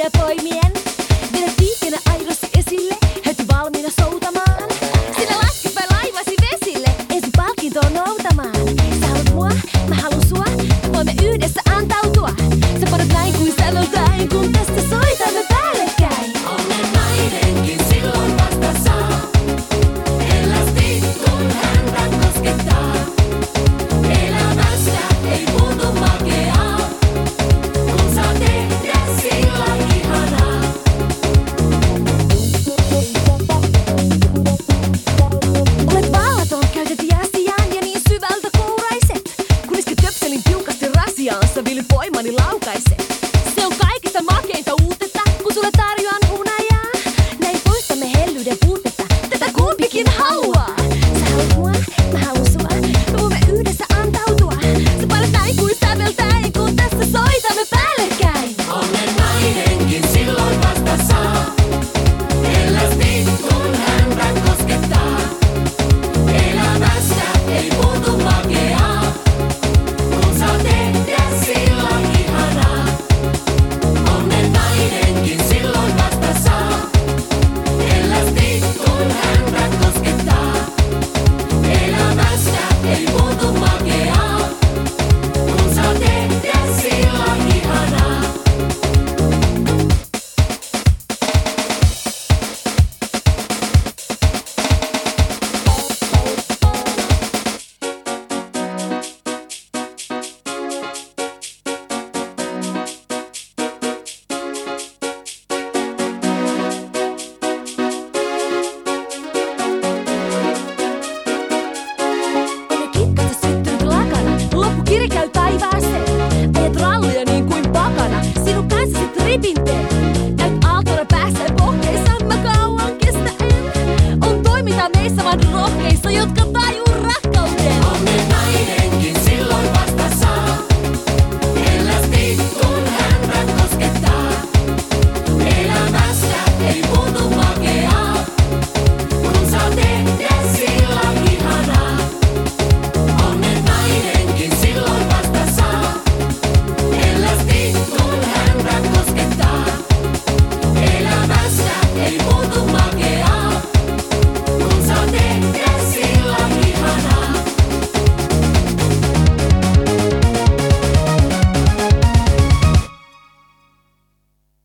Voy a poi. voimani laukaisee. kauan kestä en. On toiminta meissä vaan rohkeissa, jotka tajuu rakkautta.